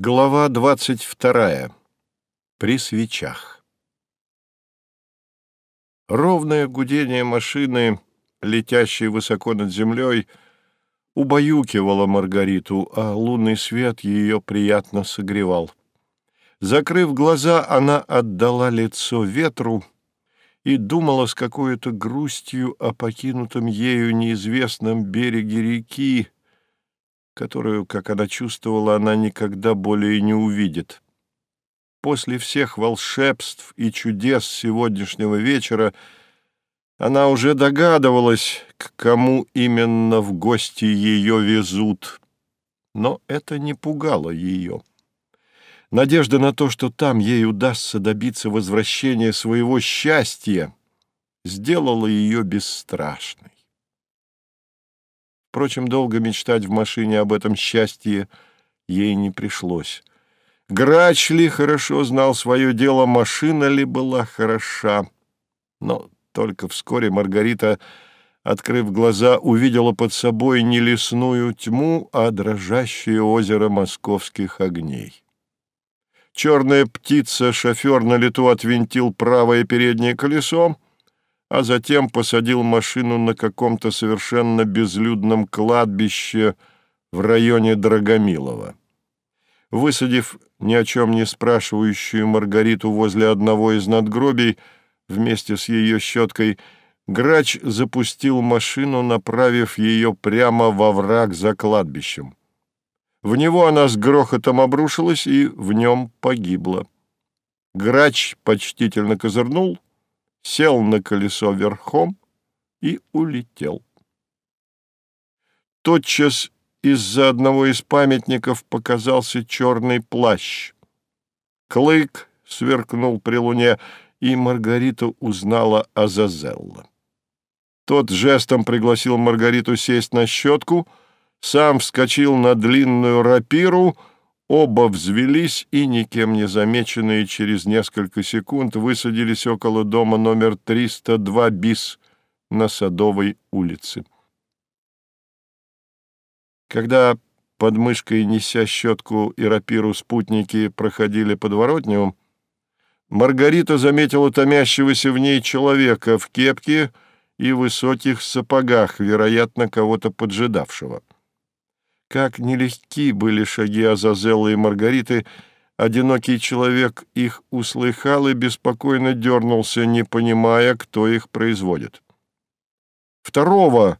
Глава двадцать вторая. При свечах. Ровное гудение машины, летящей высоко над землей, убаюкивало Маргариту, а лунный свет ее приятно согревал. Закрыв глаза, она отдала лицо ветру и думала с какой-то грустью о покинутом ею неизвестном береге реки, которую, как она чувствовала, она никогда более не увидит. После всех волшебств и чудес сегодняшнего вечера она уже догадывалась, к кому именно в гости ее везут. Но это не пугало ее. Надежда на то, что там ей удастся добиться возвращения своего счастья, сделала ее бесстрашной. Впрочем, долго мечтать в машине об этом счастье ей не пришлось. Грач ли хорошо знал свое дело, машина ли была хороша. Но только вскоре Маргарита, открыв глаза, увидела под собой не лесную тьму, а дрожащее озеро московских огней. Черная птица, шофер на лету отвинтил правое переднее колесо, а затем посадил машину на каком-то совершенно безлюдном кладбище в районе Драгомилова. Высадив ни о чем не спрашивающую Маргариту возле одного из надгробий вместе с ее щеткой, грач запустил машину, направив ее прямо во враг за кладбищем. В него она с грохотом обрушилась и в нем погибла. Грач почтительно козырнул — сел на колесо верхом и улетел. Тотчас из-за одного из памятников показался черный плащ. Клык сверкнул при луне, и Маргарита узнала Азазелла. Тот жестом пригласил Маргариту сесть на щетку, сам вскочил на длинную рапиру — Оба взвелись и, никем не замеченные, через несколько секунд высадились около дома номер 302 БИС на Садовой улице. Когда под мышкой, неся щетку и рапиру, спутники проходили подворотню, Маргарита заметила томящегося в ней человека в кепке и высоких сапогах, вероятно, кого-то поджидавшего. Как нелегки были шаги Азазелла и Маргариты, одинокий человек их услыхал и беспокойно дернулся, не понимая, кто их производит. Второго,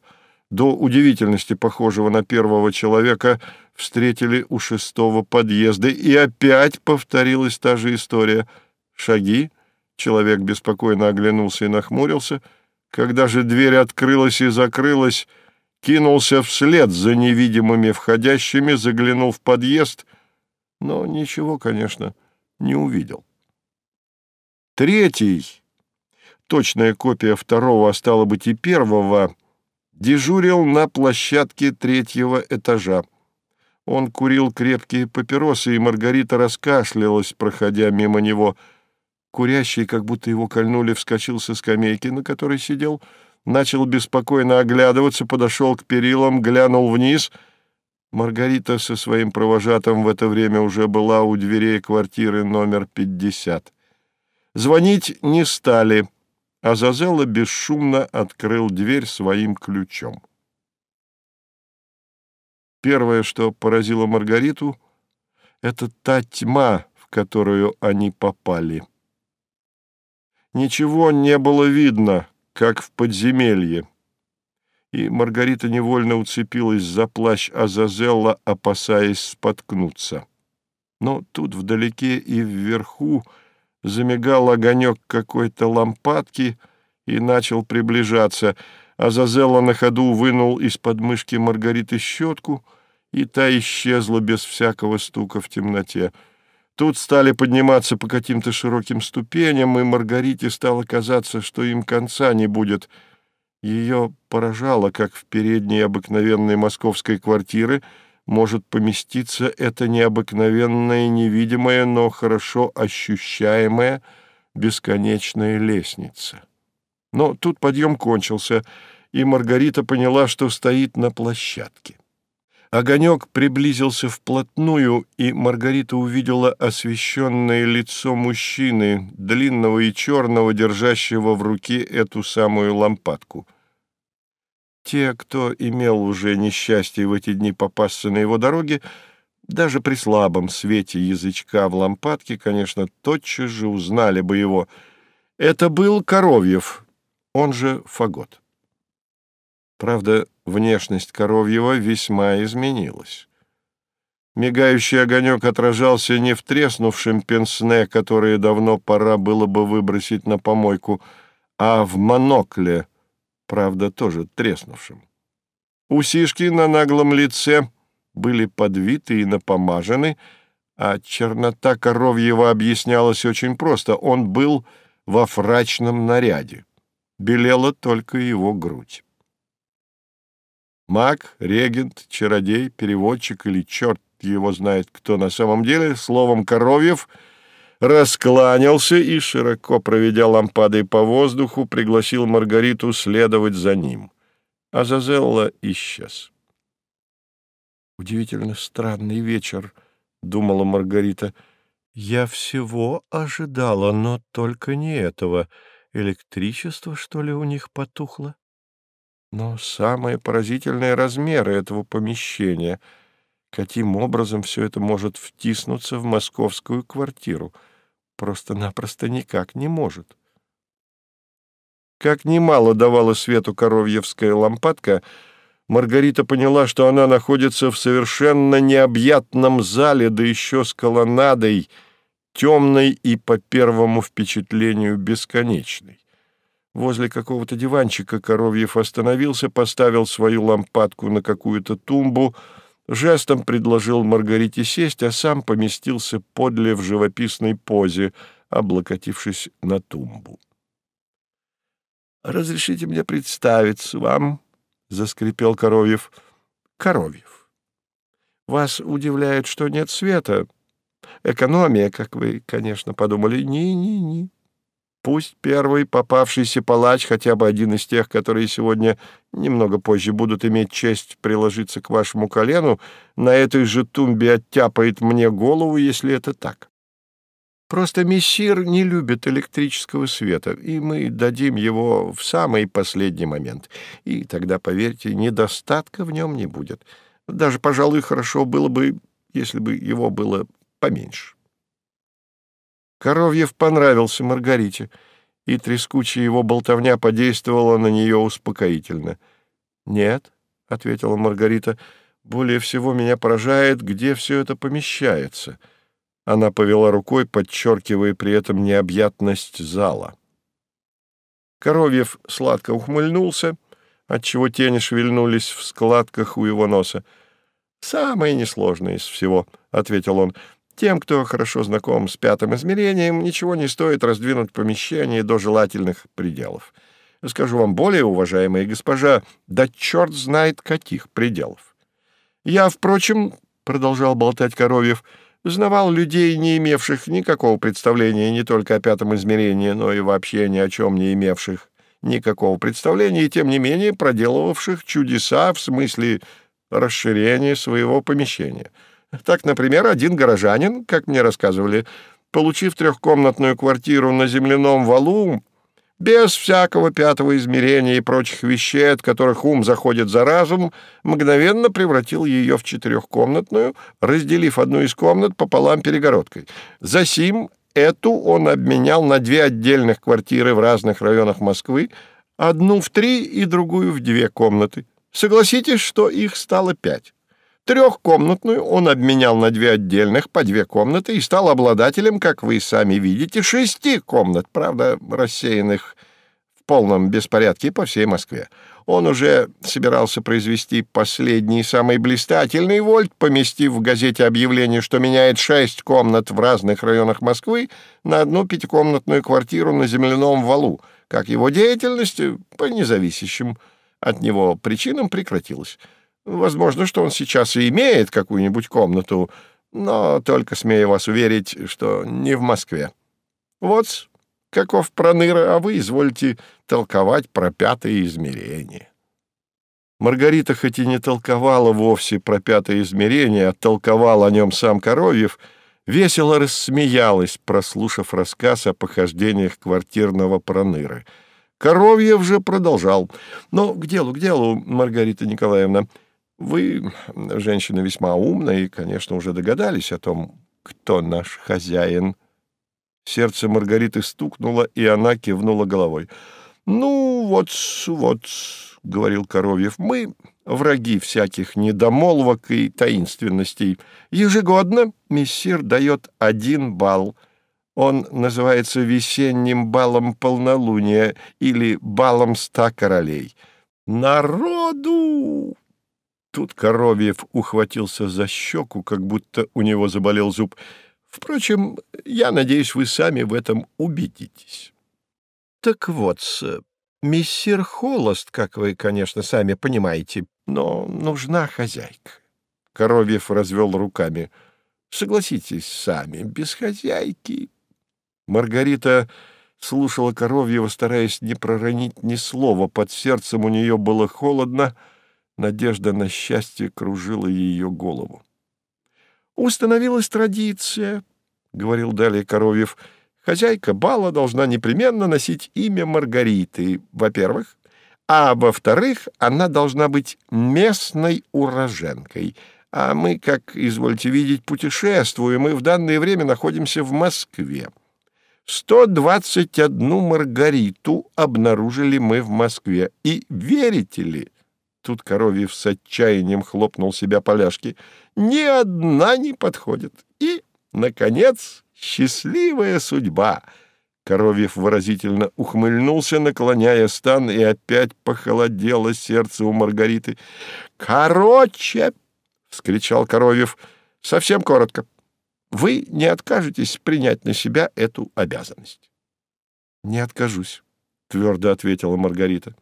до удивительности похожего на первого человека, встретили у шестого подъезда, и опять повторилась та же история. Шаги, человек беспокойно оглянулся и нахмурился. Когда же дверь открылась и закрылась, кинулся вслед за невидимыми входящими, заглянул в подъезд, но ничего, конечно, не увидел. Третий, точная копия второго, а стало быть и первого, дежурил на площадке третьего этажа. Он курил крепкие папиросы, и Маргарита раскашлялась, проходя мимо него. Курящий, как будто его кольнули, вскочил со скамейки, на которой сидел, — начал беспокойно оглядываться, подошел к перилам, глянул вниз. Маргарита со своим провожатым в это время уже была у дверей квартиры номер 50. Звонить не стали, а Зазела бесшумно открыл дверь своим ключом. Первое, что поразило Маргариту, это та тьма, в которую они попали. Ничего не было видно, как в подземелье. И Маргарита невольно уцепилась за плащ Азазелла, опасаясь споткнуться. Но тут вдалеке и вверху замигал огонек какой-то лампадки и начал приближаться. Азазелла на ходу вынул из подмышки Маргариты щетку, и та исчезла без всякого стука в темноте. Тут стали подниматься по каким-то широким ступеням, и Маргарите стало казаться, что им конца не будет. Ее поражало, как в передней обыкновенной московской квартиры может поместиться эта необыкновенная, невидимая, но хорошо ощущаемая бесконечная лестница. Но тут подъем кончился, и Маргарита поняла, что стоит на площадке. Огонек приблизился вплотную, и Маргарита увидела освещенное лицо мужчины, длинного и черного, держащего в руке эту самую лампадку. Те, кто имел уже несчастье в эти дни попасться на его дороге, даже при слабом свете язычка в лампадке, конечно, тотчас же узнали бы его. Это был Коровьев, он же Фагот. Правда, внешность Коровьева весьма изменилась. Мигающий огонек отражался не в треснувшем пенсне, которое давно пора было бы выбросить на помойку, а в монокле, правда, тоже треснувшем. Усишки на наглом лице были подвиты и напомажены, а чернота Коровьева объяснялась очень просто. Он был во фрачном наряде. Белела только его грудь. Маг, регент, чародей, переводчик или черт его знает кто на самом деле, словом, Коровьев раскланялся и, широко проведя лампадой по воздуху, пригласил Маргариту следовать за ним. Азазелла исчез. «Удивительно странный вечер», — думала Маргарита. «Я всего ожидала, но только не этого. Электричество, что ли, у них потухло?» Но самые поразительные размеры этого помещения. Каким образом все это может втиснуться в московскую квартиру? Просто-напросто никак не может. Как немало давала свету коровьевская лампадка, Маргарита поняла, что она находится в совершенно необъятном зале, да еще с колоннадой, темной и, по первому впечатлению, бесконечной. Возле какого-то диванчика Коровьев остановился, поставил свою лампадку на какую-то тумбу, жестом предложил Маргарите сесть, а сам поместился подле в живописной позе, облокотившись на тумбу. «Разрешите мне представиться вам», — заскрипел Коровьев. «Коровьев. Вас удивляет, что нет света. Экономия, как вы, конечно, подумали. Ни-ни-ни. Пусть первый попавшийся палач, хотя бы один из тех, которые сегодня немного позже будут иметь честь приложиться к вашему колену, на этой же тумбе оттяпает мне голову, если это так. Просто мессир не любит электрического света, и мы дадим его в самый последний момент. И тогда, поверьте, недостатка в нем не будет. Даже, пожалуй, хорошо было бы, если бы его было поменьше. Коровьев понравился Маргарите, и трескучая его болтовня подействовала на нее успокоительно. «Нет», — ответила Маргарита, — «более всего меня поражает, где все это помещается». Она повела рукой, подчеркивая при этом необъятность зала. Коровьев сладко ухмыльнулся, отчего тени шевельнулись в складках у его носа. «Самое несложное из всего», — ответил он. Тем, кто хорошо знаком с пятым измерением, ничего не стоит раздвинуть помещение до желательных пределов. Скажу вам более, уважаемая госпожа, да черт знает каких пределов. Я, впрочем, — продолжал болтать Коровьев, — знавал людей, не имевших никакого представления не только о пятом измерении, но и вообще ни о чем не имевших никакого представления, и тем не менее проделывавших чудеса в смысле расширения своего помещения — так, например, один горожанин, как мне рассказывали, получив трехкомнатную квартиру на земляном валу, без всякого пятого измерения и прочих вещей, от которых ум заходит за разум, мгновенно превратил ее в четырехкомнатную, разделив одну из комнат пополам перегородкой. Засим эту он обменял на две отдельных квартиры в разных районах Москвы, одну в три и другую в две комнаты. Согласитесь, что их стало пять. Трехкомнатную он обменял на две отдельных, по две комнаты, и стал обладателем, как вы сами видите, шести комнат, правда, рассеянных в полном беспорядке по всей Москве. Он уже собирался произвести последний, самый блистательный вольт, поместив в газете объявление, что меняет шесть комнат в разных районах Москвы на одну пятикомнатную квартиру на земляном валу, как его деятельность по независящим от него причинам прекратилась. Возможно, что он сейчас и имеет какую-нибудь комнату, но только смею вас уверить, что не в Москве. Вот каков проныра, а вы извольте толковать про пятое измерение. Маргарита хоть и не толковала вовсе про пятое измерение, а толковал о нем сам Коровьев, весело рассмеялась, прослушав рассказ о похождениях квартирного проныры. Коровьев же продолжал. «Но к делу, к делу, Маргарита Николаевна. Вы, женщина весьма умная, и, конечно, уже догадались о том, кто наш хозяин». Сердце Маргариты стукнуло, и она кивнула головой. «Ну, вот, вот», — говорил Коровьев, — «мы враги всяких недомолвок и таинственностей. Ежегодно мессир дает один балл. Он называется весенним балом полнолуния или балом ста королей. Народу!» Тут Коровьев ухватился за щеку, как будто у него заболел зуб. «Впрочем, я надеюсь, вы сами в этом убедитесь». Так вот, мессир холост, как вы, конечно, сами понимаете, но нужна хозяйка. Коровьев развел руками. Согласитесь сами, без хозяйки. Маргарита слушала Коровьева, стараясь не проронить ни слова. Под сердцем у нее было холодно, надежда на счастье кружила ее голову. «Установилась традиция», — говорил далее Коровьев, — Хозяйка бала должна непременно носить имя Маргариты, во-первых, а во-вторых, она должна быть местной уроженкой. А мы, как извольте видеть, путешествуем, и в данное время находимся в Москве. 121 Маргариту обнаружили мы в Москве. И верите ли, тут Коровьев с отчаянием хлопнул себя поляшки, ни одна не подходит. И, наконец, Счастливая судьба!» Коровьев выразительно ухмыльнулся, наклоняя стан, и опять похолодело сердце у Маргариты. «Короче!» — вскричал Коровьев. «Совсем коротко. Вы не откажетесь принять на себя эту обязанность?» «Не откажусь», — твердо ответила Маргарита.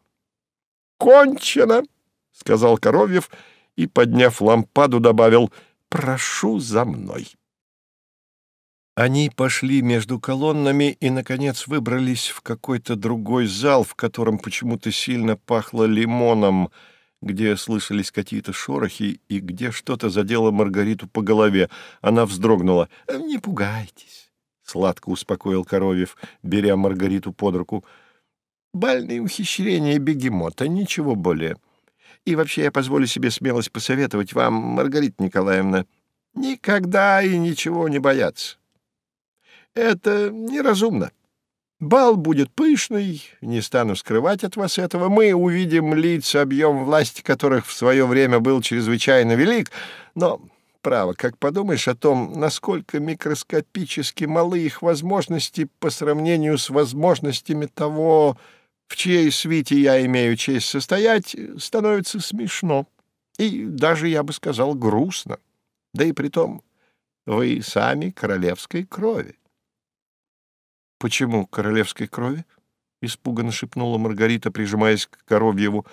«Кончено!» — сказал Коровьев и, подняв лампаду, добавил «Прошу за мной». Они пошли между колоннами и, наконец, выбрались в какой-то другой зал, в котором почему-то сильно пахло лимоном, где слышались какие-то шорохи и где что-то задело Маргариту по голове. Она вздрогнула. «Не пугайтесь», — сладко успокоил Коровьев, беря Маргариту под руку. «Бальные ухищрения бегемота, ничего более. И вообще я позволю себе смелость посоветовать вам, Маргарита Николаевна, никогда и ничего не бояться». Это неразумно. Бал будет пышный, не стану скрывать от вас этого. Мы увидим лиц, объем власти которых в свое время был чрезвычайно велик, но, право, как подумаешь о том, насколько микроскопически малы их возможности по сравнению с возможностями того, в чьей свите я имею честь состоять, становится смешно. И даже, я бы сказал, грустно. Да и при том, вы сами королевской крови. «Почему королевской крови?» — испуганно шепнула Маргарита, прижимаясь к Коровьеву.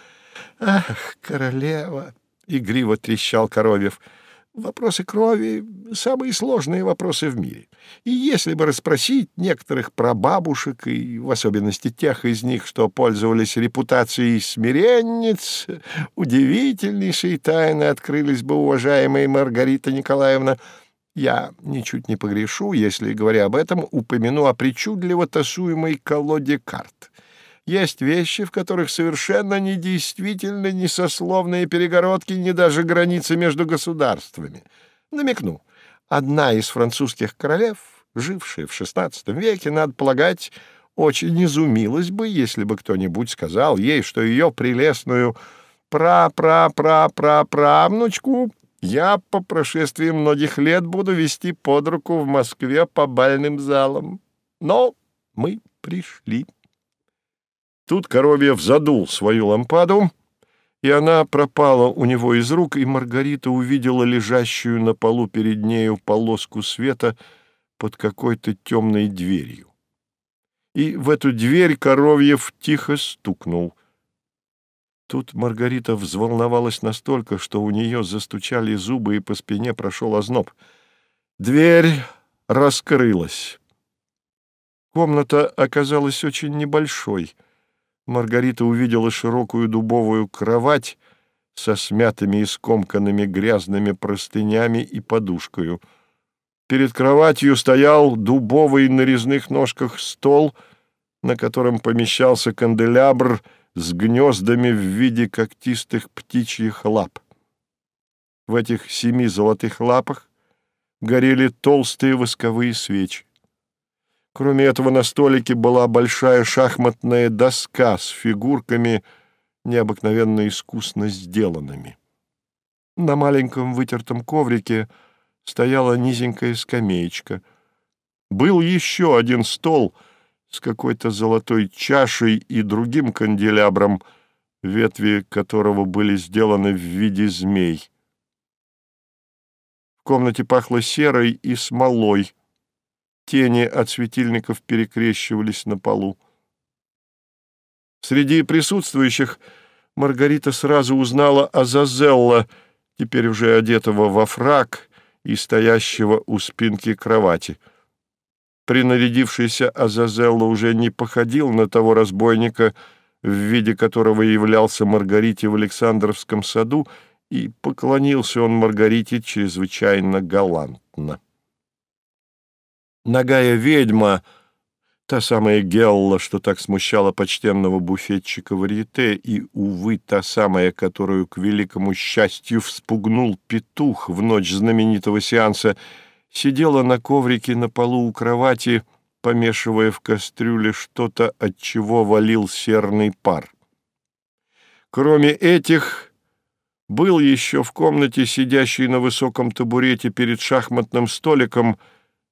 «Ах, королева!» — игриво трещал Коровьев. «Вопросы крови — самые сложные вопросы в мире. И если бы расспросить некоторых прабабушек, и в особенности тех из них, что пользовались репутацией смиренниц, удивительнейшие тайны открылись бы, уважаемая Маргарита Николаевна». Я ничуть не погрешу, если, говоря об этом, упомяну о причудливо тасуемой колоде карт. Есть вещи, в которых совершенно недействительны ни сословные перегородки, ни даже границы между государствами. Намекну, одна из французских королев, жившая в XVI веке, надо полагать, очень изумилась бы, если бы кто-нибудь сказал ей, что ее прелестную пра-пра-пра-пра-правнучку я по прошествии многих лет буду вести под руку в Москве по бальным залам. Но мы пришли. Тут Коровьев задул свою лампаду, и она пропала у него из рук, и Маргарита увидела лежащую на полу перед нею полоску света под какой-то темной дверью. И в эту дверь Коровьев тихо стукнул — Тут Маргарита взволновалась настолько, что у нее застучали зубы и по спине прошел озноб. Дверь раскрылась. Комната оказалась очень небольшой. Маргарита увидела широкую дубовую кровать, со смятыми и скомканными грязными простынями и подушкою. Перед кроватью стоял дубовый на резных ножках стол, на котором помещался канделябр с гнездами в виде когтистых птичьих лап. В этих семи золотых лапах горели толстые восковые свечи. Кроме этого, на столике была большая шахматная доска с фигурками, необыкновенно искусно сделанными. На маленьком вытертом коврике стояла низенькая скамеечка. Был еще один стол с какой-то золотой чашей и другим канделябром, ветви которого были сделаны в виде змей. В комнате пахло серой и смолой. Тени от светильников перекрещивались на полу. Среди присутствующих Маргарита сразу узнала Азазелла, теперь уже одетого во фрак и стоящего у спинки кровати. Принарядившийся Азазелла уже не походил на того разбойника, в виде которого являлся Маргарите в Александровском саду, и поклонился он Маргарите чрезвычайно галантно. Ногая ведьма, та самая Гелла, что так смущала почтенного буфетчика варьете, и, увы, та самая, которую, к великому счастью, вспугнул петух в ночь знаменитого сеанса, сидела на коврике на полу у кровати, помешивая в кастрюле что-то, от чего валил серный пар. Кроме этих был еще в комнате, сидящий на высоком табурете перед шахматным столиком,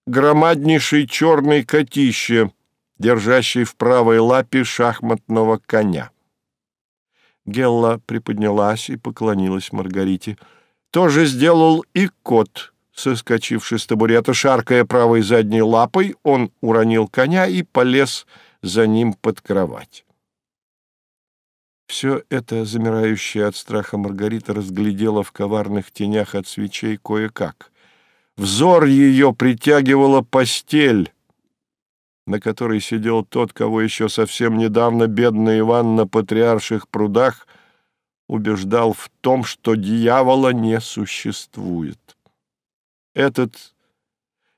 громаднейший черный котище, держащий в правой лапе шахматного коня. Гелла приподнялась и поклонилась Маргарите. То же сделал и кот, соскочивший с табурета, шаркая правой задней лапой, он уронил коня и полез за ним под кровать. Все это, замирающая от страха Маргарита, разглядела в коварных тенях от свечей кое-как. Взор ее притягивала постель, на которой сидел тот, кого еще совсем недавно бедный Иван на патриарших прудах убеждал в том, что дьявола не существует. Этот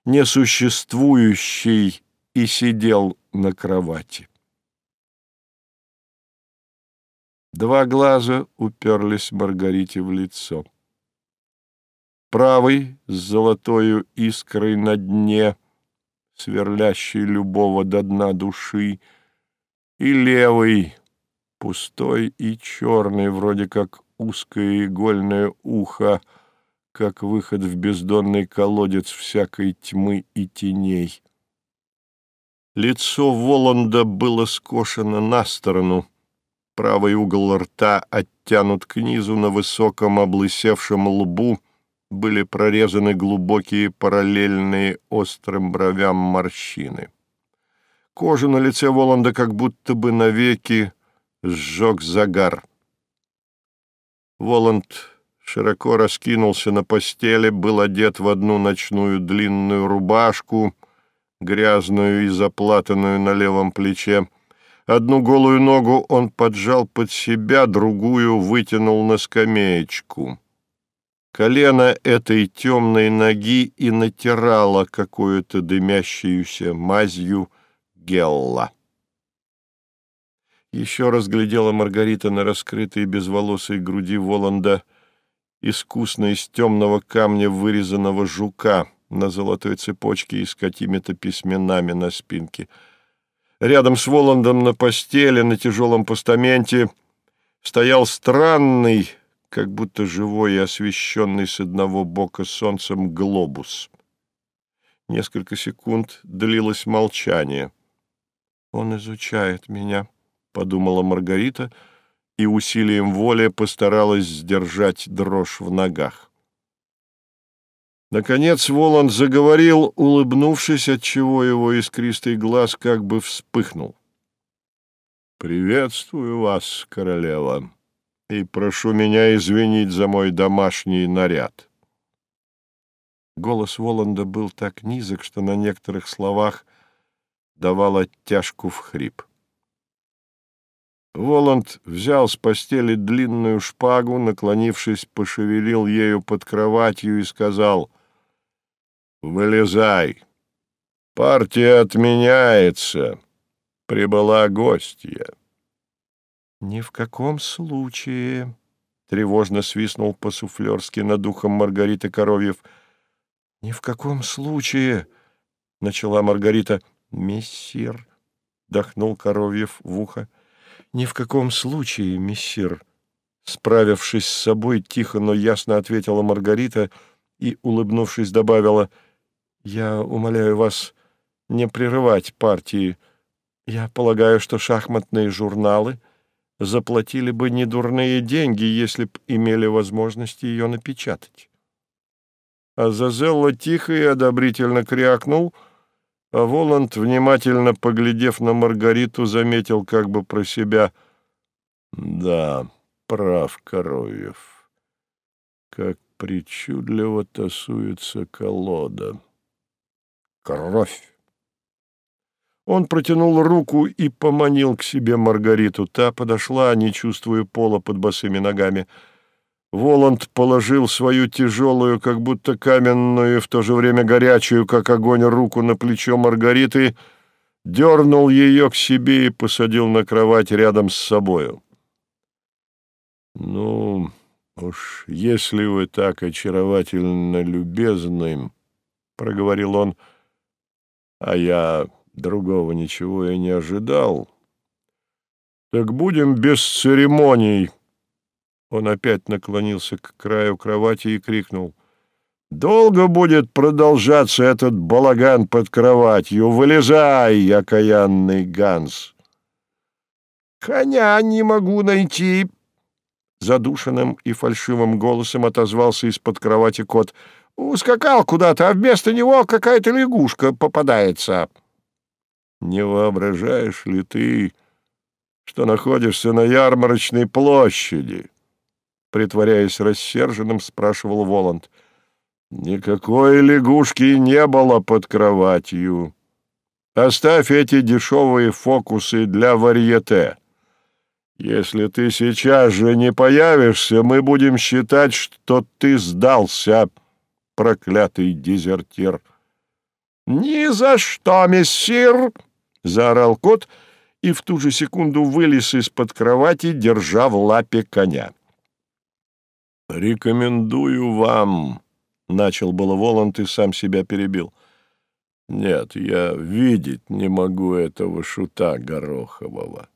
несуществующий и сидел на кровати. Два глаза уперлись Маргарите в лицо. Правый с золотою искрой на дне, сверлящий любого до дна души, и левый, пустой и черный, вроде как узкое игольное ухо, как выход в бездонный колодец всякой тьмы и теней. Лицо Воланда было скошено на сторону — Правый угол рта оттянут к низу на высоком облысевшем лбу, были прорезаны глубокие параллельные острым бровям морщины. Кожу на лице Воланда как будто бы навеки сжег загар. Воланд широко раскинулся на постели, был одет в одну ночную длинную рубашку, грязную и заплатанную на левом плече, Одну голую ногу он поджал под себя, другую вытянул на скамеечку. Колено этой темной ноги и натирало какую-то дымящуюся мазью гелла. Еще разглядела Маргарита на раскрытой безволосой груди Воланда искусно из темного камня вырезанного жука на золотой цепочке и с какими-то письменами на спинке — Рядом с Воландом на постели, на тяжелом постаменте, стоял странный, как будто живой и освещенный с одного бока солнцем глобус. Несколько секунд длилось молчание. «Он изучает меня», — подумала Маргарита, и усилием воли постаралась сдержать дрожь в ногах. Наконец Воланд заговорил, улыбнувшись, отчего его искристый глаз как бы вспыхнул. «Приветствую вас, королева, и прошу меня извинить за мой домашний наряд». Голос Воланда был так низок, что на некоторых словах давал оттяжку в хрип. Воланд взял с постели длинную шпагу, наклонившись, пошевелил ею под кроватью и сказал «Вылезай! Партия отменяется! Прибыла гостья!» «Ни в каком случае!» — тревожно свистнул по-суфлерски над ухом Маргариты Коровьев. «Ни в каком случае!» — начала Маргарита. «Мессир!» — дохнул Коровьев в ухо. «Ни в каком случае, мессир!» Справившись с собой, тихо, но ясно ответила Маргарита и, улыбнувшись, добавила, «Я умоляю вас не прерывать партии. Я полагаю, что шахматные журналы заплатили бы недурные деньги, если б имели возможность ее напечатать». Азазелла тихо и одобрительно крякнул — а Воланд, внимательно поглядев на Маргариту, заметил как бы про себя. «Да, прав Коровьев. Как причудливо тасуется колода. Кровь!» Он протянул руку и поманил к себе Маргариту. Та подошла, не чувствуя пола под босыми ногами. Воланд положил свою тяжелую, как будто каменную, в то же время горячую, как огонь, руку на плечо Маргариты, дернул ее к себе и посадил на кровать рядом с собою. «Ну, уж если вы так очаровательно любезны, — проговорил он, — а я другого ничего и не ожидал, так будем без церемоний». Он опять наклонился к краю кровати и крикнул. «Долго будет продолжаться этот балаган под кроватью? Вылезай, окаянный Ганс!» «Коня не могу найти!» Задушенным и фальшивым голосом отозвался из-под кровати кот. «Ускакал куда-то, а вместо него какая-то лягушка попадается». «Не воображаешь ли ты, что находишься на ярмарочной площади?» притворяясь рассерженным, спрашивал Воланд. «Никакой лягушки не было под кроватью. Оставь эти дешевые фокусы для варьете. Если ты сейчас же не появишься, мы будем считать, что ты сдался, проклятый дезертир». «Ни за что, мессир!» — заорал кот и в ту же секунду вылез из-под кровати, держа в лапе коня. «Рекомендую вам», — начал было Воланд и сам себя перебил. «Нет, я видеть не могу этого шута Горохового.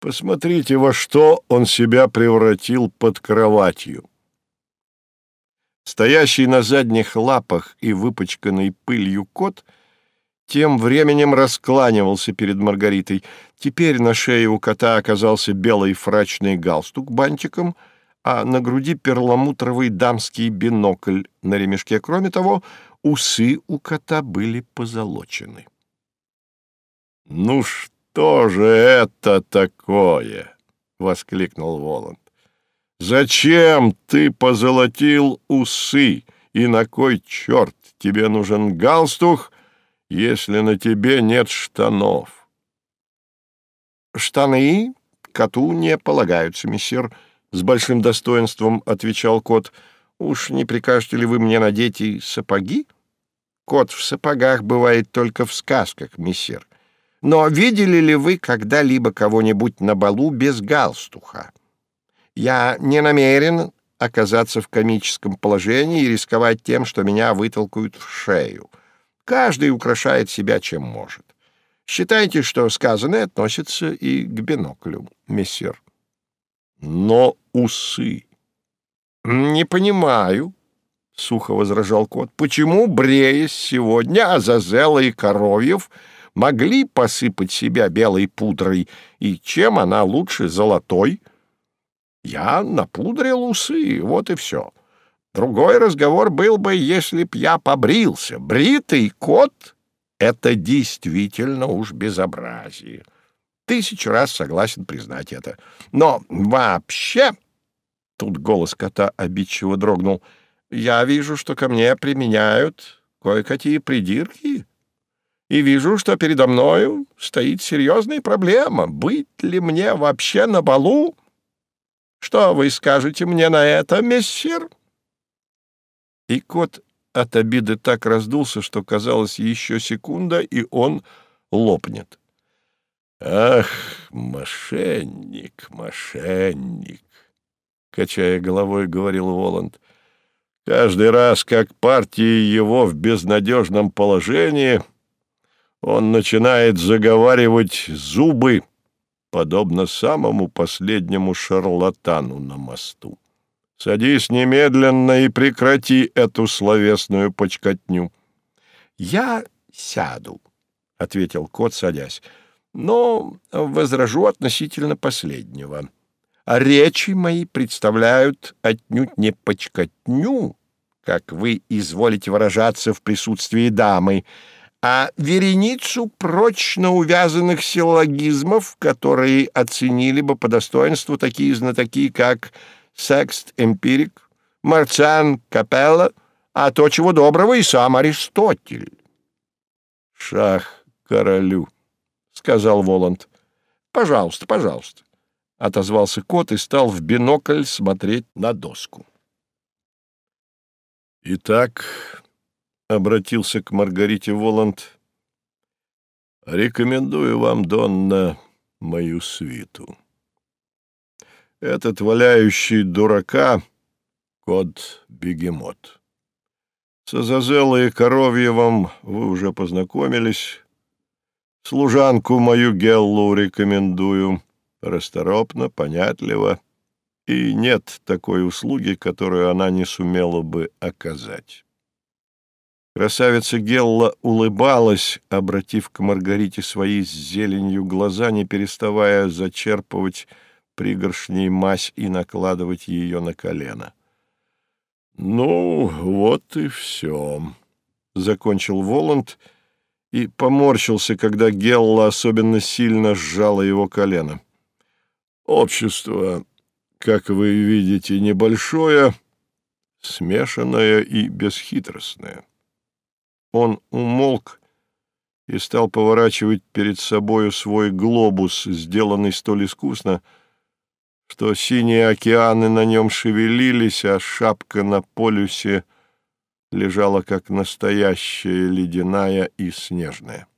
Посмотрите, во что он себя превратил под кроватью». Стоящий на задних лапах и выпачканный пылью кот тем временем раскланивался перед Маргаритой. Теперь на шее у кота оказался белый фрачный галстук бантиком — а на груди перламутровый дамский бинокль на ремешке. Кроме того, усы у кота были позолочены. «Ну что же это такое?» — воскликнул Воланд. «Зачем ты позолотил усы? И на кой черт тебе нужен галстук, если на тебе нет штанов?» «Штаны коту не полагаются, мессир», — с большим достоинством отвечал кот. «Уж не прикажете ли вы мне надеть и сапоги? Кот в сапогах бывает только в сказках, мессир. Но видели ли вы когда-либо кого-нибудь на балу без галстуха? Я не намерен оказаться в комическом положении и рисковать тем, что меня вытолкают в шею. Каждый украшает себя чем может. Считайте, что сказанное относится и к биноклю, мессир» но усы. «Не понимаю», — сухо возражал кот, — «почему Бреясь сегодня, Азазела и Коровьев могли посыпать себя белой пудрой, и чем она лучше золотой? Я напудрил усы, вот и все. Другой разговор был бы, если б я побрился. Бритый кот — это действительно уж безобразие» тысячу раз согласен признать это. Но вообще...» Тут голос кота обидчиво дрогнул. «Я вижу, что ко мне применяют кое-какие придирки. и вижу, что передо мною стоит серьезная проблема. Быть ли мне вообще на балу? Что вы скажете мне на это, мессир?» И кот от обиды так раздулся, что казалось еще секунда, и он лопнет. «Ах, мошенник, мошенник!» — качая головой, говорил Воланд. «Каждый раз, как партия его в безнадежном положении, он начинает заговаривать зубы, подобно самому последнему шарлатану на мосту. Садись немедленно и прекрати эту словесную почкотню. — Я сяду, — ответил кот, садясь, — но возражу относительно последнего. Речи мои представляют отнюдь не почкотню, как вы изволите выражаться в присутствии дамы, а вереницу прочно увязанных силлогизмов, которые оценили бы по достоинству такие знатоки, как Секст Эмпирик, Марциан Капелла, а то, чего доброго, и сам Аристотель. — Шах королю, — сказал Воланд. — Пожалуйста, пожалуйста, — отозвался кот и стал в бинокль смотреть на доску. — Итак, — обратился к Маргарите Воланд, — рекомендую вам, Донна, мою свиту. Этот валяющий дурака — кот-бегемот. С Азазеллой и Коровьевым вы уже познакомились. Служанку мою Геллу рекомендую. Расторопно, понятливо. И нет такой услуги, которую она не сумела бы оказать. Красавица Гелла улыбалась, обратив к Маргарите свои с зеленью глаза, не переставая зачерпывать пригоршней мазь и накладывать ее на колено. «Ну, вот и все», — закончил Воланд и поморщился, когда Гелла особенно сильно сжала его колено. «Общество, как вы видите, небольшое, смешанное и бесхитростное». Он умолк и стал поворачивать перед собою свой глобус, сделанный столь искусно, что синие океаны на нем шевелились, а шапка на полюсе лежала как настоящая ледяная и снежная.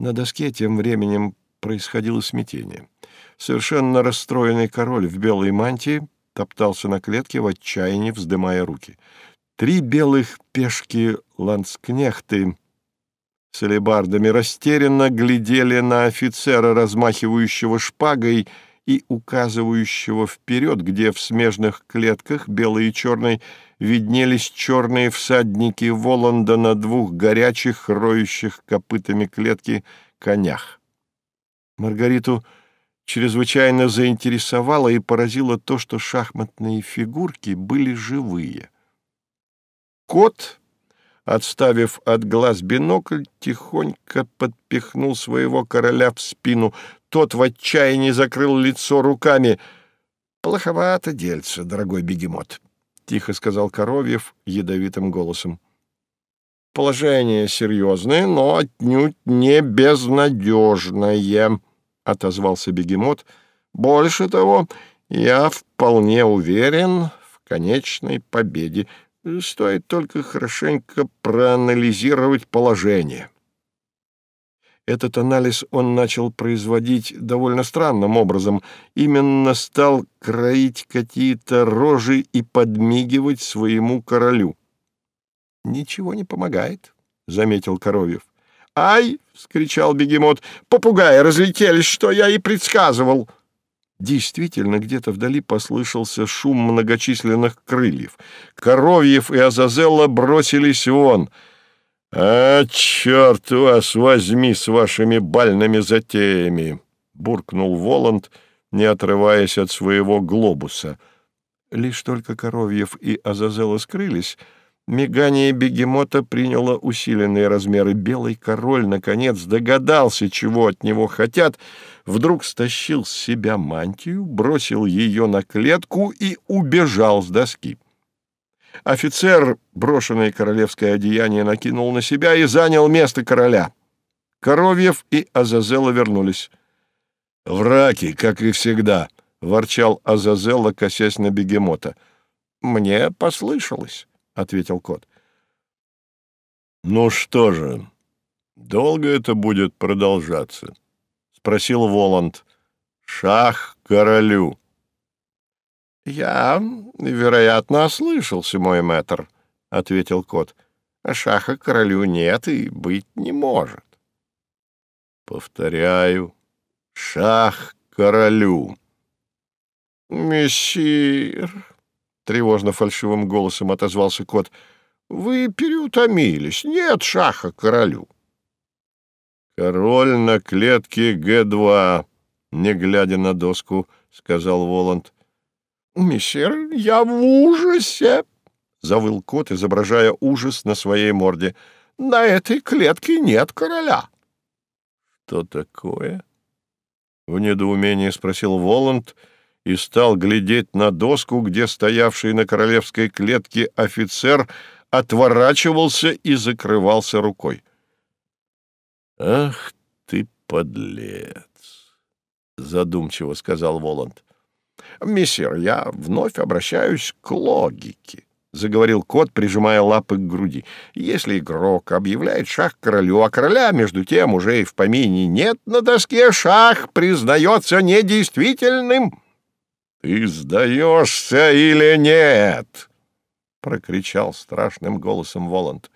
На доске тем временем происходило смятение. Совершенно расстроенный король в белой мантии топтался на клетке в отчаянии, вздымая руки. Три белых пешки ланскнехты с алебардами растерянно глядели на офицера, размахивающего шпагой, и указывающего вперед, где в смежных клетках, белой и черной, виднелись черные всадники Воланда на двух горячих, роющих копытами клетки конях. Маргариту чрезвычайно заинтересовало и поразило то, что шахматные фигурки были живые. Кот, отставив от глаз бинокль, тихонько подпихнул своего короля в спину — тот в отчаянии закрыл лицо руками. «Плоховато дельце, дорогой бегемот», — тихо сказал Коровьев ядовитым голосом. «Положение серьезное, но отнюдь не безнадежное», — отозвался бегемот. «Больше того, я вполне уверен в конечной победе. Стоит только хорошенько проанализировать положение». Этот анализ он начал производить довольно странным образом. Именно стал кроить какие-то рожи и подмигивать своему королю. «Ничего не помогает», — заметил Коровьев. «Ай!» — вскричал бегемот. «Попугаи разлетелись, что я и предсказывал!» Действительно, где-то вдали послышался шум многочисленных крыльев. Коровьев и Азазелла бросились вон — «А, черт вас возьми с вашими бальными затеями!» — буркнул Воланд, не отрываясь от своего глобуса. Лишь только Коровьев и Азазела скрылись, мигание бегемота приняло усиленные размеры. Белый король, наконец, догадался, чего от него хотят, вдруг стащил с себя мантию, бросил ее на клетку и убежал с доски. Офицер, брошенное королевское одеяние, накинул на себя и занял место короля. Коровьев и Азазела вернулись. «Враки, как и всегда», — ворчал Азазела, косясь на бегемота. «Мне послышалось», — ответил кот. «Ну что же, долго это будет продолжаться?» — спросил Воланд. «Шах королю». «Я, вероятно, ослышался, мой мэтр», — ответил кот. «Шаха королю нет и быть не может». «Повторяю, шах королю». «Мессир», — тревожно фальшивым голосом отозвался кот, — «вы переутомились. Нет шаха королю». «Король на клетке Г-2», — не глядя на доску, — сказал Воланд. «Мессир, я в ужасе!» — завыл кот, изображая ужас на своей морде. «На этой клетке нет короля». «Что такое?» — в недоумении спросил Воланд и стал глядеть на доску, где стоявший на королевской клетке офицер отворачивался и закрывался рукой. «Ах ты, подлец!» — задумчиво сказал Воланд. «Мессир, я вновь обращаюсь к логике», — заговорил кот, прижимая лапы к груди. «Если игрок объявляет шах королю, а короля, между тем, уже и в помине нет на доске, шах признается недействительным». «Ты сдаешься или нет?» — прокричал страшным голосом Воланд.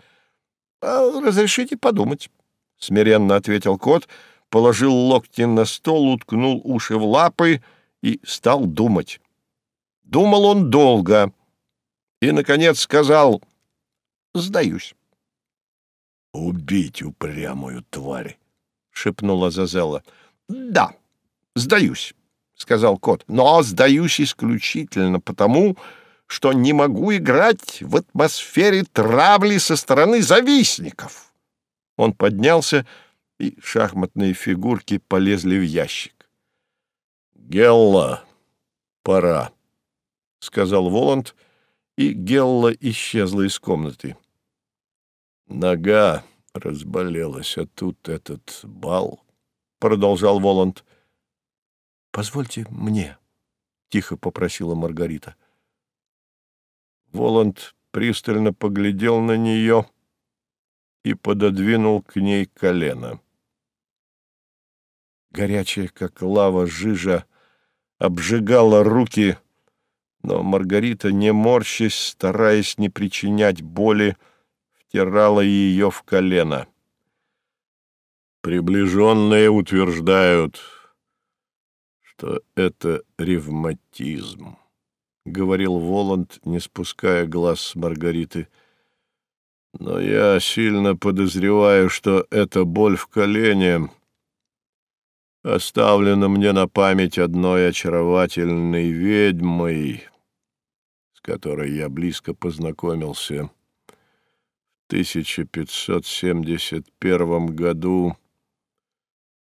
«А «Разрешите подумать», — смиренно ответил кот, положил локти на стол, уткнул уши в лапы и стал думать. Думал он долго и, наконец, сказал «Сдаюсь». «Убить упрямую тварь!» — шепнула Зазела. «Да, сдаюсь», — сказал кот, — «но сдаюсь исключительно потому, что не могу играть в атмосфере травли со стороны завистников». Он поднялся, и шахматные фигурки полезли в ящик. «Гелла, пора», — сказал Воланд, и Гелла исчезла из комнаты. «Нога разболелась, а тут этот бал», — продолжал Воланд. «Позвольте мне», — тихо попросила Маргарита. Воланд пристально поглядел на нее и пододвинул к ней колено. Горячая, как лава, жижа обжигала руки, но Маргарита, не морщась, стараясь не причинять боли, втирала ее в колено. Приближенные утверждают, что это ревматизм, — говорил Воланд, не спуская глаз с Маргариты. Но я сильно подозреваю, что эта боль в колене оставлено мне на память одной очаровательной ведьмой, с которой я близко познакомился в 1571 году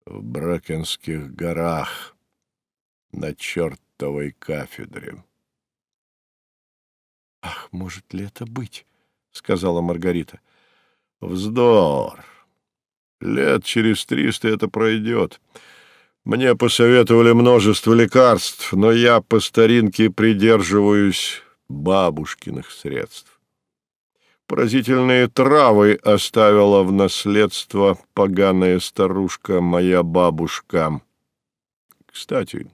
в Бракенских горах на чертовой кафедре. «Ах, может ли это быть?» — сказала Маргарита. «Вздор! Лет через триста это пройдет». Мне посоветовали множество лекарств, но я по старинке придерживаюсь бабушкиных средств. Поразительные травы оставила в наследство поганая старушка, моя бабушка. Кстати,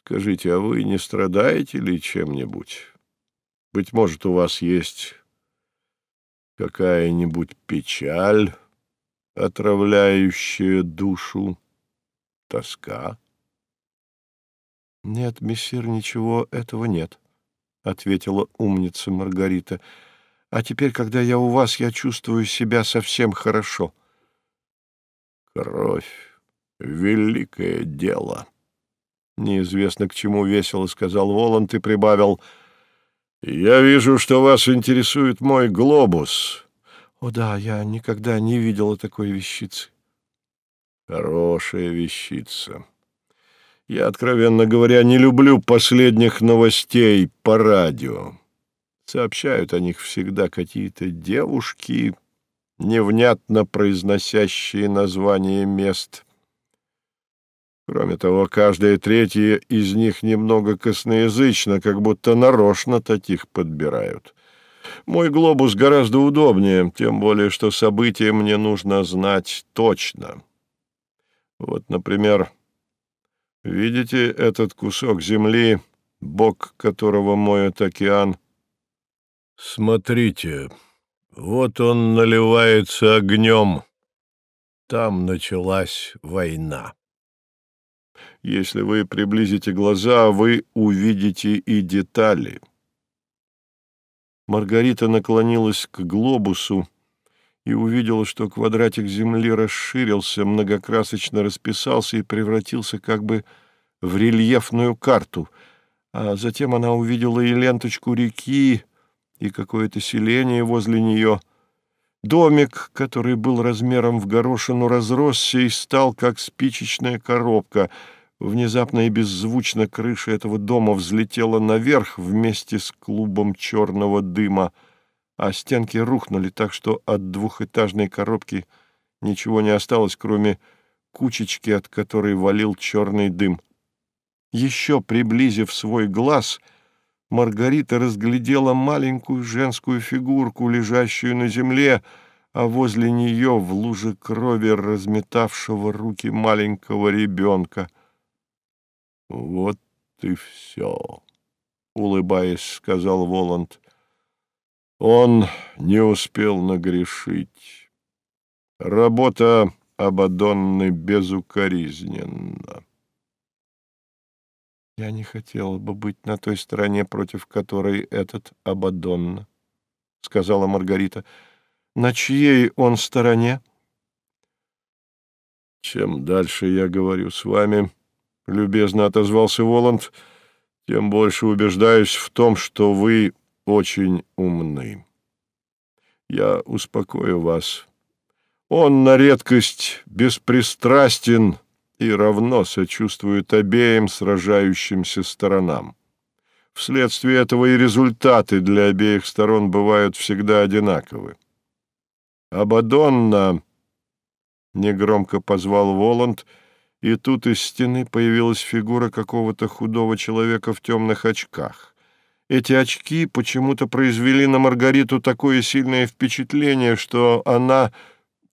скажите, а вы не страдаете ли чем-нибудь? Быть может, у вас есть какая-нибудь печаль, отравляющая душу? Тоска? — Нет, мессир, ничего этого нет, — ответила умница Маргарита. — А теперь, когда я у вас, я чувствую себя совсем хорошо. — Кровь — великое дело. Неизвестно, к чему весело, — сказал Воланд и прибавил. — Я вижу, что вас интересует мой глобус. — О да, я никогда не видела такой вещицы. Хорошая вещица. Я, откровенно говоря, не люблю последних новостей по радио. Сообщают о них всегда какие-то девушки, невнятно произносящие названия мест. Кроме того, каждая третья из них немного косноязычна, как будто нарочно таких подбирают. Мой глобус гораздо удобнее, тем более, что события мне нужно знать точно. Вот, например, видите этот кусок земли, бок которого моет океан? Смотрите, вот он наливается огнем. Там началась война. Если вы приблизите глаза, вы увидите и детали. Маргарита наклонилась к глобусу и увидела, что квадратик земли расширился, многокрасочно расписался и превратился как бы в рельефную карту. А затем она увидела и ленточку реки, и какое-то селение возле нее. Домик, который был размером в горошину, разросся и стал как спичечная коробка — Внезапно и беззвучно крыша этого дома взлетела наверх вместе с клубом черного дыма, а стенки рухнули так, что от двухэтажной коробки ничего не осталось, кроме кучечки, от которой валил черный дым. Еще приблизив свой глаз, Маргарита разглядела маленькую женскую фигурку, лежащую на земле, а возле нее в луже крови разметавшего руки маленького ребенка — «Вот и все», — улыбаясь, сказал Воланд. «Он не успел нагрешить. Работа Абадонны безукоризненна». «Я не хотела бы быть на той стороне, против которой этот Абадонна», — сказала Маргарита. «На чьей он стороне?» «Чем дальше я говорю с вами...» — любезно отозвался Воланд, — тем больше убеждаюсь в том, что вы очень умны. Я успокою вас. Он на редкость беспристрастен и равно сочувствует обеим сражающимся сторонам. Вследствие этого и результаты для обеих сторон бывают всегда одинаковы. «Абадонна!» — негромко позвал Воланд — и тут из стены появилась фигура какого-то худого человека в темных очках. Эти очки почему-то произвели на Маргариту такое сильное впечатление, что она,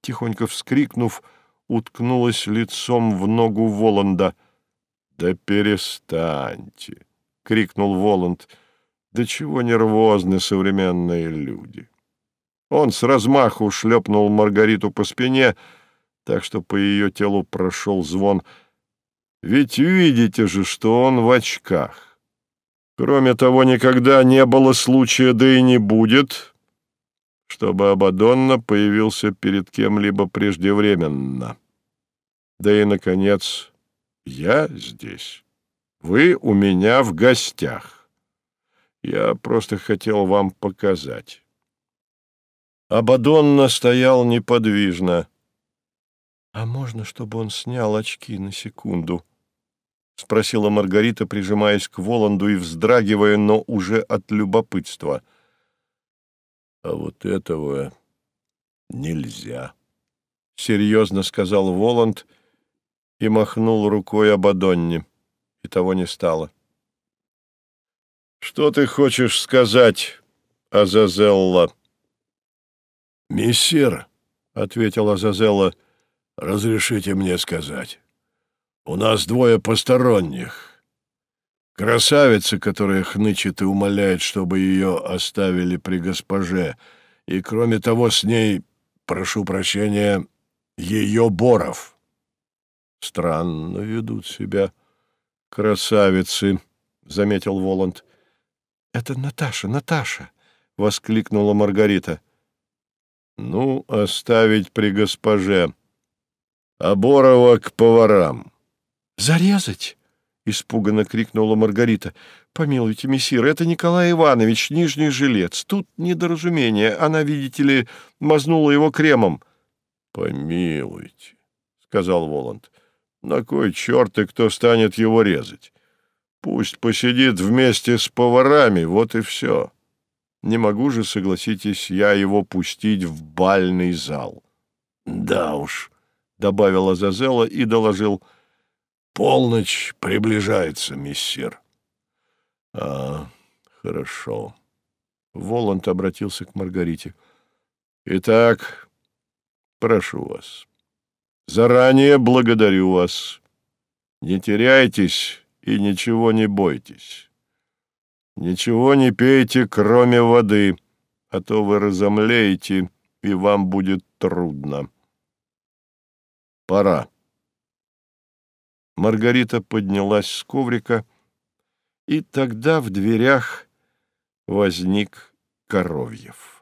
тихонько вскрикнув, уткнулась лицом в ногу Воланда. «Да перестаньте!» — крикнул Воланд. «Да чего нервозны современные люди!» Он с размаху шлепнул Маргариту по спине — так что по ее телу прошел звон. Ведь видите же, что он в очках. Кроме того, никогда не было случая, да и не будет, чтобы Абадонна появился перед кем-либо преждевременно. Да и, наконец, я здесь. Вы у меня в гостях. Я просто хотел вам показать. Абадонна стоял неподвижно. «А можно, чтобы он снял очки на секунду?» — спросила Маргарита, прижимаясь к Воланду и вздрагивая, но уже от любопытства. «А вот этого нельзя», — серьезно сказал Воланд и махнул рукой об Адонне, и того не стало. «Что ты хочешь сказать, Азазелла?» «Мессир», — ответил Азазелла, — Разрешите мне сказать. У нас двое посторонних. Красавица, которая хнычет и умоляет, чтобы ее оставили при госпоже, и, кроме того, с ней, прошу прощения, ее Боров. Странно ведут себя красавицы, — заметил Воланд. — Это Наташа, Наташа! — воскликнула Маргарита. — Ну, оставить при госпоже, а Борова к поварам. «Зарезать!» — испуганно крикнула Маргарита. «Помилуйте, мессир, это Николай Иванович, нижний жилец. Тут недоразумение. Она, видите ли, мазнула его кремом». «Помилуйте», — сказал Воланд. «На кой черт и кто станет его резать? Пусть посидит вместе с поварами, вот и все». Не могу же, согласитесь, я его пустить в бальный зал. Да уж, — добавил Азазела и доложил. Полночь приближается, миссир. А, хорошо. Воланд обратился к Маргарите. Итак, прошу вас. Заранее благодарю вас. Не теряйтесь и ничего не бойтесь. Ничего не пейте, кроме воды, а то вы разомлеете, и вам будет трудно. Пора. Маргарита поднялась с коврика, и тогда в дверях возник Коровьев.